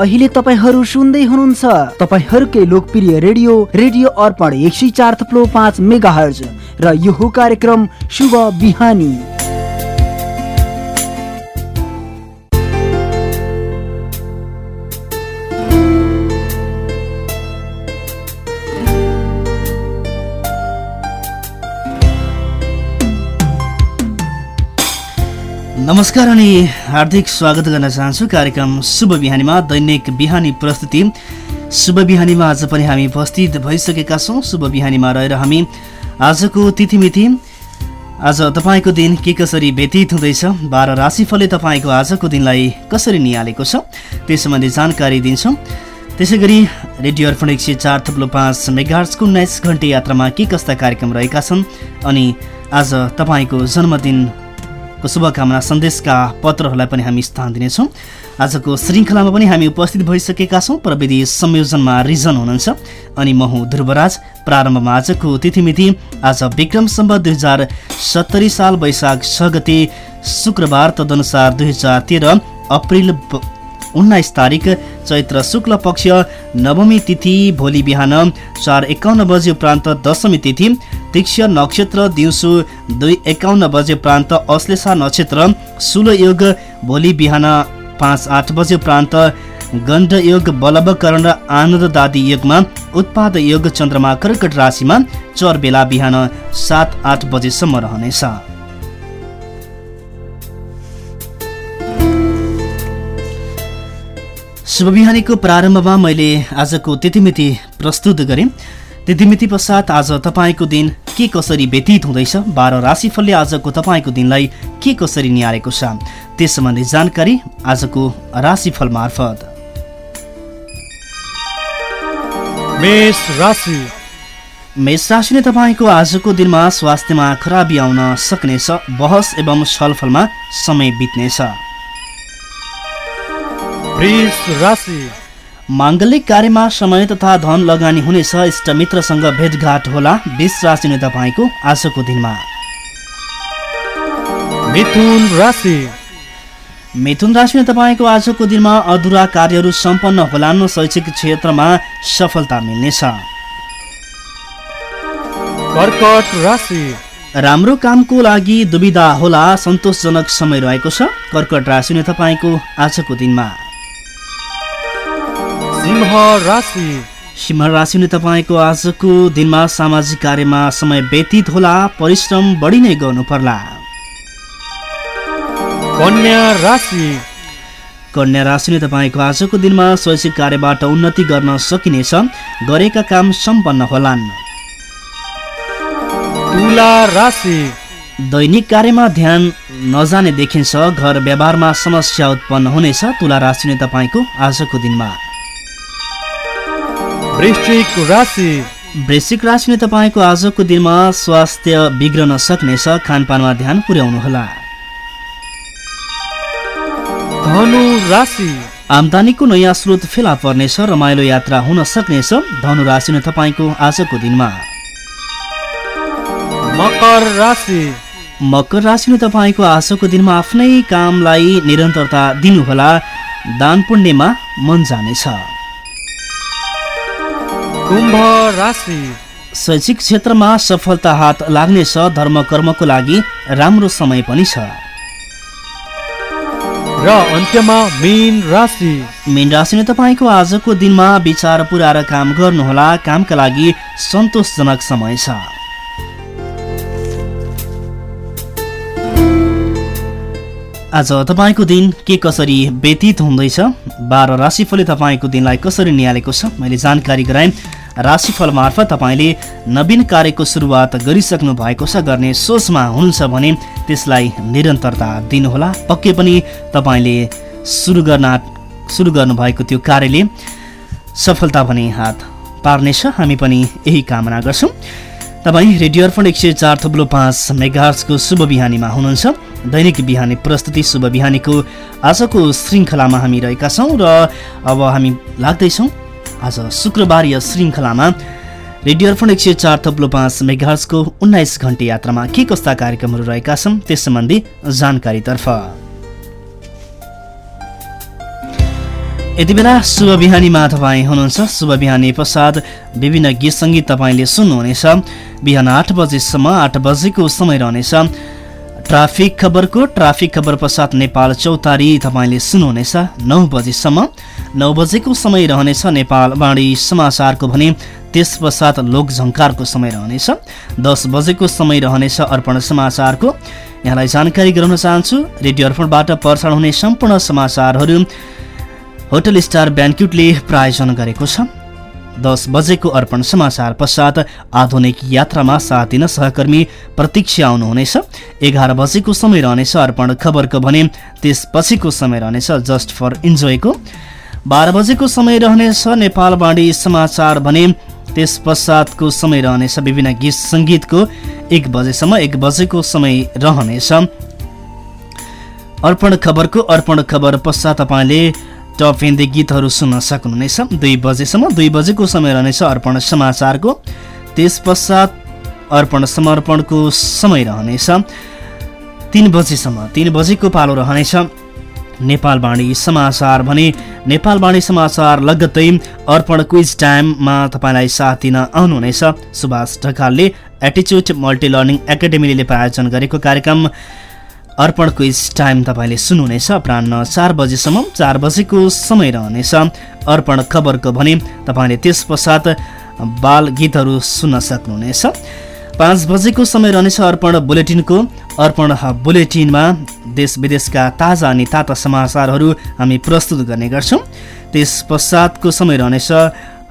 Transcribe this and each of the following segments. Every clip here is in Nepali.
अहिले तपाईँहरू सुन्दै हुनुहुन्छ तपाईँहरूकै लोकप्रिय रेडियो रेडियो अर्पण एक सय चार थप्लो पाँच मेगा हर्ज र यो कार्यक्रम शुभ बिहानी। नमस्कार अनि हार्दिक स्वागत गर्न चाहन्छु। कार्यक्रम शुभ बिहानीमा दैनिक बिहानी प्रस्तुति। शुभ बिहानीमा आज पनि हामी उपस्थित भइसकेका छौँ। शुभ बिहानीमा रहेर हामी आजको तिथिमिति। आज तपाईँको दिन के कसरी व्यतीत हुँदैछ? बाह्र राशिफलले तपाईँको आजको दिनलाई कसरी निहालेको छ? त्यस सम्बन्धी जानकारी दिन्छौँ। त्यसै गरी रेडियो अर्पण एक सय चार थप्लो पाँच मेगार्सको उन्नाइस घन्टे यात्रामा के कस्ता कार्यक्रम रहेका छन्? अनि आज तपाईँको जन्मदिन को शुभकामना सन्देशका पत्रहरूलाई पनि हामी स्थान दिनेछौँ। आजको श्रृङ्खलामा पनि हामी उपस्थित भइसकेका छौँ प्रविधि संयोजनमा रिजन हुनुहुन्छ। अनि म हुँ ध्रुवराज। प्रारम्भमा आजको तिथिमिति आज विक्रम सम्बत दुई हजार सत्तरी साल वैशाख छ गते शुक्रबार तदनुसार दुई हजार तेह्र अप्रिल उन्नाइस तारिक चैत्र शुक्ल पक्ष नवमी तिथि भोलि बिहान चार एकाउन्न बजे उपरान्त दशमी तिथि तीक्ष नक्षत्र दिउँसो दुई एकाउन्न बजे उपरान्त अश्लेषा नक्षत्र सुलो योग भोलि बिहान पाँच आठ बजे उपरान्त गण्ड योग बलवकरण र आनन्ददादी योगमा उत्पाद योग चन्द्रमा कर्कट राशिमा चर बेला बिहान सात आठ बजेसम्म रहनेछ। शुभ बिहानीको प्रारम्भमा मैले आजको तिथिमिति प्रस्तुत गरेँ। तिथिमिति पश्चात आज तपाईँको दिन के कसरी व्यतीत हुँदैछ? बाह्र राशिफलले आजको तपाईँको दिनलाई के कसरी निहालेको छ? त्यस सम्बन्धी जानकारी आजको राशिफल मार्फत। मेष राशि। मेष राशिले तपाईँको आजको दिनमा स्वास्थ्यमा खराबी आउन सक्नेछ बहस एवं छलफलमा समय बित्नेछ। राशि माङ्गलिक कार्यमा समय तथा धन लगानी हुनेछ इष्टमित्रसँग भेटघाट होला बिस राशि नै तपाईँको आजको दिनमा। मिथुन राशि। मिथुन राशि नै तपाईँको आजको दिनमा अधुरा कार्यहरू सम्पन्न होलान् शैक्षिक क्षेत्रमा सफलता मिल्नेछ। कर्कट राशि। राम्रो कामको लागि दुविधा होला सन्तोषजनक समय रहेको छ। कर्कट राशि नै तपाईँको आजको दिनमा। सिंह राशि सिंह राशि नै तपाईँको आजको दिनमा सामाजिक कार्यमा समय व्यतीत होला परिश्रम बढी नै गर्नु पर्ला कन्या राशि। कन्या राशि नै तपाईँको आजको दिनमा शैक्षिक कार्यबाट उन्नति गर्न सकिनेछ गरेका काम सम्पन्न होलान्। तुला राशि। दैनिक कार्यमा ध्यान नजाने देखिन्छ घर व्यवहारमा समस्या उत्पन्न हुनेछ तुला राशि नै तपाईँको आजको दिनमा। वृश्चिक राशि। वृश्चिक राशि नै तपाईँको आजको दिनमा स्वास्थ्य बिग्रन सक्नेछ खानपानमा ध्यान पुर्याउनुहोला। धनु राशि। आम्दानीको नयाँ स्रोत फेला पर्नेछ रमाइलो यात्रा हुन सक्नेछ धनु राशि नै तपाईँको आजको दिनमा। मकर राशि। मकर राशि नै तपाईँको आजको दिनमा आफ्नै कामलाई निरन्तरता दिनुहोला दान पुण्यमा मन जानेछ। कुम्भ राशि। शैक्षिक क्षेत्रमा सफलता हात लाग्नेछ धर्म कर्मको लागि राम्रो समय पनि छ। र अन्त्यमा मीन राशि। मीन राशि नै तपाईँको आजको दिनमा विचार पुऱ्याएर काम गर्नुहोला। कामका लागि सन्तोषजनक समय छ। आज तपाईँको दिन के कसरी व्यतीत हुँदैछ? बाह्र राशिफलले तपाईँको दिनलाई कसरी निहालेको छ? मैले जानकारी गराएँ। राशिफल मार्फत तपाईँले नवीन कार्यको सुरुवात गरिसक्नु भएको छ गर्ने सोचमा हुनुहुन्छ भने त्यसलाई निरन्तरता दिनुहोला। पक्कै पनि तपाईँले सुरु गर्न सुरु गर्नुभएको त्यो कार्यले सफलता भने हात पार्नेछ। हामी पनि यही कामना गर्छौँ। तपाईँ रेडियो अर्पण एक सय चार थुप्रो पाँच मेगार्सको शुभ बिहानीमा हुनुहुन्छ। दैनिक बिहानी प्रस्तुति शुभ बिहानीको आजको श्रृङ्खलामा हामी रहेका छौँ र अब हामी लाग्दैछौँ आज शुक्रबार यस श्रृङ्खलामा रेडियो अर्पण एक सय चार थप्लो पाँच मेघार्सको उन्नाइस घन्टे यात्रामा के कस्ता कार्यक्रमहरू रहेका छन् त्यस सम्बन्धी जानकारीतर्फ। यति बेला शुभ बिहानीमा तपाईँ हुनुहुन्छ। शुभ बिहानी पश्चात विभिन्न गीत सङ्गीत तपाईँले सुन्नुहुनेछ। बिहान आठ बजेसम्म आठ बजेको समय रहनेछ। ट्राफिक खबरको ट्राफिक खबर पश्चात नेपाल चौतारी तपाईँले सुन्नुहुनेछ। नौ बजेसम्म नौ बजेको समय रहनेछ नेपाल बाणी समाचारको भने त्यस पश्चात लोकझङ्कारको समय रहनेछ। दस बजेको समय रहनेछ अर्पण समाचारको। यहाँलाई जानकारी गराउन चाहन्छु रेडियो अर्पणबाट प्रसारण हुने सम्पूर्ण समाचारहरू होटल स्टार ब्यान्क्युटले प्रायोजन गरेको छ। दस बजेको अर्पण समाचार पश्चात आधुनिक यात्रामा साथ दिन सहकर्मी प्रतीक्षा आउनुहुनेछ एघार बजेको समय रहनेछ अर्पण खबरको भने त्यसपछिको समय रहनेछ जस्ट फर इन्जोयको। बाह्र बजेको समय रहनेछ नेपाल बाणी समाचार भने त्यस पश्चातको समय रहनेछ विभिन्न गीत सङ्गीतको एक बजेसम्म एक बजेको समय रहनेछ। अर्पण खबरको अर्पण खबर पश्चात तपाईँले टप हिन्दी गीतहरू सुन्न सक्नुहुनेछ दुई बजेसम्म दुई बजेको समय रहनेछ अर्पण समाचारको। त्यस पश्चात अर्पण समर्पणको समय रहनेछ। तिन बजेसम्म तिन बजेको पालो रहनेछ। नेपालवाणी समाचार भने नेपालवाणी समाचार लगत्तै अर्पण क्विज टाइममा तपाईँलाई साथ दिन आउनुहुनेछ सुभाष ढकालले एटिच्युड मल्टी लर्निङ एकाडेमीले प्रायोजन गरेको कार्यक्रम। अर्पण क्विज टाइम तपाईँले सुन्नुहुनेछ अपरान्न चार बजेसम्म चार बजेको समय रहनेछ। अर्पण खबरको भने तपाईँले त्यस पश्चात बाल गीतहरू सुन्न सक्नुहुनेछ। पाँच बजेको समय रहनेछ अर्पण बुलेटिनको। अर्पण बुलेटिनमा देश विदेशका ताजा अनि ताता समाचारहरू हामी प्रस्तुत गर्ने गर्छौँ। त्यस पश्चातको समय रहनेछ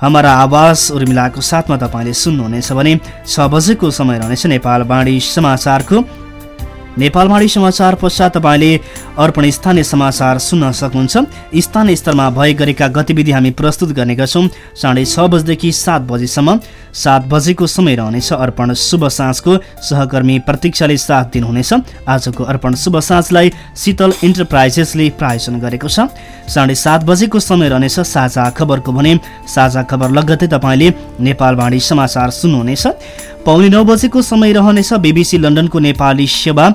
हाम्रा आवाज उर्मिलाको साथमा तपाईँले सुन्नुहुनेछ भने छ बजेको समय रहनेछ नेपाल बाणी समाचारको नेपालमाडी समाचार पश्चात तपाईँले अर्पण स्थानीय समाचार सुन्न सक्नुहुन्छ। स्थानीय स्तरमा भए गरेका गतिविधि हामी प्रस्तुत गर्ने गर्छौँ साढे छ बजेदेखि सात बजीसम्म। सात बजेको समय रहनेछ। अर्पण शुभ साँझको सहकर्मी प्रतीक्षाले साथ दिनुहुनेछ। आजको अर्पण शुभ साँझलाई शीतल इन्टरप्राइजेसले प्रायोजन गरेको छ। साढे सात बजेको समय रहनेछ। साझा खबरको भने साझा खबर लगत्तै तपाईँले नेपालवाणी समाचार सुन्नुहुनेछ। पाउने नौ बजेको समय रहनेछ। बिबिसी लन्डनको नेपाली सेवा।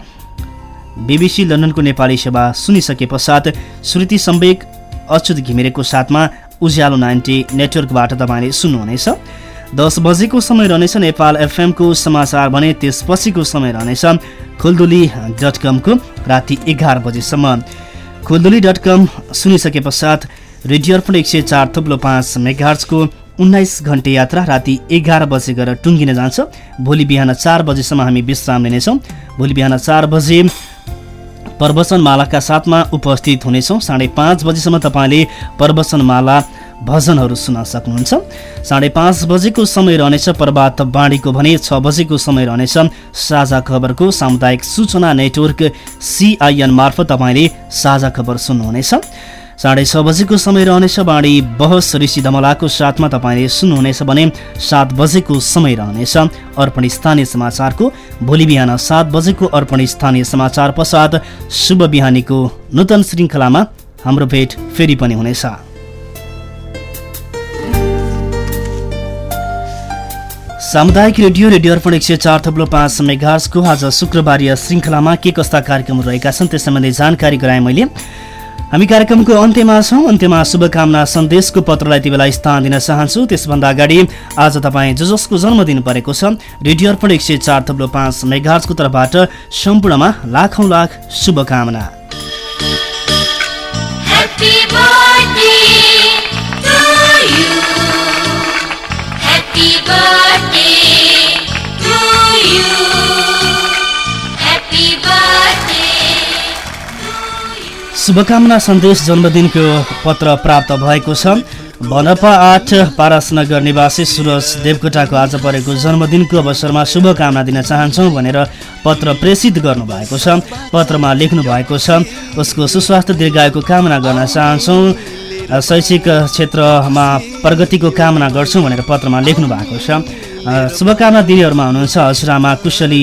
बिबिसी लन्डनको नेपाली सेवा सुनिसके पश्चात श्रुति सम्वेक अच्युत घिमिरेको साथमा उज्यालो नाइन्टी नेटवर्कबाट तपाईँले सुन्नुहुनेछ। दस बजेको समय रहनेछ नेपाल एफएमको समाचार भने त्यसपछिको समय रहनेछ खुलदुली डट कमको राति एघार बजेसम्म। खुलदुली डट कम सुनिसके पश्चात रेडियो अर्पण एक सय चार थुप्लो पाँच मेगार्सको उन्नाइस घन्टे यात्रा राति एघार बजे गएर टुङ्गिन जान्छ। भोलि बिहान चार बजेसम्म हामी विश्राम लिनेछौँ। भोलि बिहान चार बजे प्रवचनमालाका साथमा उपस्थित हुनेछौँ। साढे पाँच बजीसम्म तपाईँले प्रवचनमाला भजनहरू सुन्न सक्नुहुन्छ। साढे पाँच बजेको समय रहनेछ प्रभात बाणीको भने छ बजेको समय रहनेछ। साझा खबरको सामुदायिक सूचना नेटवर्क सिआइएन मार्फत तपाईँले साझा खबर सुन्नुहुनेछ। साढे छ बजेको समय रहनेछ बाणी बहस ऋषि धमलाको साथमा तपाईँले सुन्नुहुनेछ भने सात बजेको समय रहनेछ। अर्पण स्थानीय समाचारको भोलि बिहान सात बजेको अर्पण स्थानीय समाचार पश्चात शुभ बिहानीको नूतन श्रृङ्खलामा हाम्रो भेट फेरि पनि हुनेछ। सामुदायिक रेडियो रेडियो अर्पण एक सय चार थप्लो पाँच मेघार्सको आज शुक्रबारीय श्रृङ्खलामा के कस्ता कार्यक्रमहरू रहेका छन् त्यस सम्बन्धी जानकारी गराएँ मैले। हामी कार्यक्रमको अन्त्यमा छौँ। अन्त्यमा शुभकामना सन्देशको पत्रलाई यति स्थान दिन चाहन्छु। त्यसभन्दा अगाडि आज तपाईँ जो जसको जन्मदिन परेको छ रेडियो अर्पण एक सय चार थप्लो पाँच मेघार्सको तर्फबाट सम्पूर्णमा लाखौँ लाख शुभकामना। Happy birthday शुभकामना सन्देश जन्मदिनको पत्र प्राप्त भएको छ। बनपा आठ पारसनगर निवासी सुरज देवकोटाको आज परेको जन्मदिनको अवसरमा शुभकामना दिन चाहन्छौँ भनेर पत्र प्रेषित गर्नुभएको छ। पत्रमा लेख्नु भएको छ उसको सुस्वास्थ्य दीर्घायुको कामना गर्न चाहन्छौँ शैक्षिक क्षेत्रमा प्रगतिको कामना गर्छौँ भनेर पत्रमा लेख्नु भएको छ। शुभकामना दिनेहरूमा हुनुहुन्छ हजुरआमा कुशली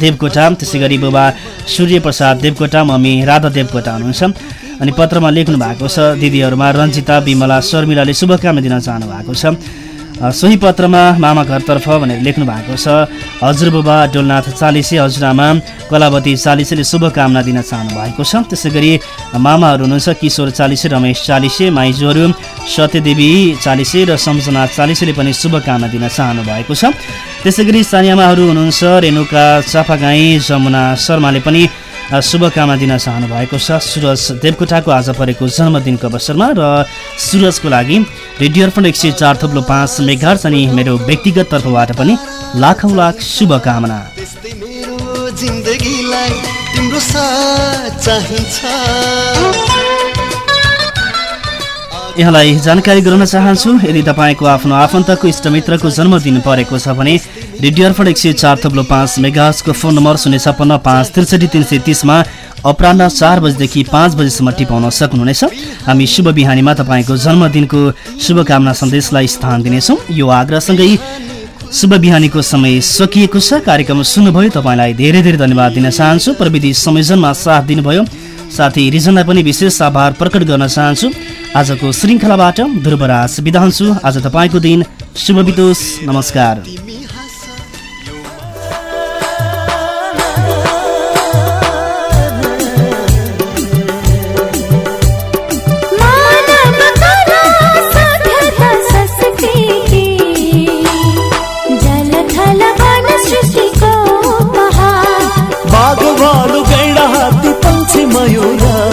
देवकोटा त्यसै गरी बुबा सूर्य प्रसाद देवकोटा मम्मी राधा देवकोटा हुनुहुन्छ। अनि पत्रमा लेख्नु भएको छ दिदीहरूमा रञ्जिता विमला शर्मिलाले शुभकामना दिन चाहनु भएको छ। सोही पत्रमा मामा घरतर्फ भनेर लेख्नु भएको छ हजुरबुबा डोलनाथ चालिसे हजुरआमा कलावती चालिसेले शुभकामना दिन चाहनु भएको छ। त्यसै गरी मामाहरू हुनुहुन्छ किशोर चालिसे रमेश चालिसे माइजूहरू सत्यदेवी चालिसे र सम्झना चालिसेले पनि शुभकामना दिन चाहनु भएको छ। त्यसै गरी हुनुहुन्छ रेणुका चापागाई जमुना शर्माले पनि शुभकामना दिन चाहनु भएको छ। सुरज देवकोटाको आज परेको जन्मदिनको अवसरमा र सुरजको लागि रेडियो अर्पण एक सय चार थप्लो पाँच मेघार्स अनि मेरो व्यक्तिगत तर्फबाट पनि लाखौँ लाख शुभकामना। यहाँलाई जानकारी गराउन चाहन्छु यदि तपाईँको आफ्नो आफन्तको इष्टमित्रको जन्मदिन परेको छ भने रेडियो अर्पण एक सय चार थप्लो पाँच मेगाजको फोन नम्बर शून्य छप्पन्न पाँच त्रिसठी तिन सय तिसमा अपराह्न चार बजीदेखि पाँच बजीसम्म टिपाउन सक्नुहुनेछ। हामी शुभ बिहानीमा तपाईँको जन्मदिनको शुभकामना सन्देशलाई स्थान दिनेछौँ। यो आग्रहसँगै शुभ बिहानीको समय सकिएको छ। कार्यक्रम सुन्नुभयो तपाईँलाई धेरै धेरै धन्यवाद दिन चाहन्छु। प्रविधि संयोजनमा साथ दिनुभयो। साथै रिजनलाई पनि विशेष आभार प्रकट गर्न चाहन्छु। आजको श्रृङ्खलाबाट ध्रुवराज बिदा हुन्छु आज तपाईँको दिन शुभ बितोस्। नमस्कार। yura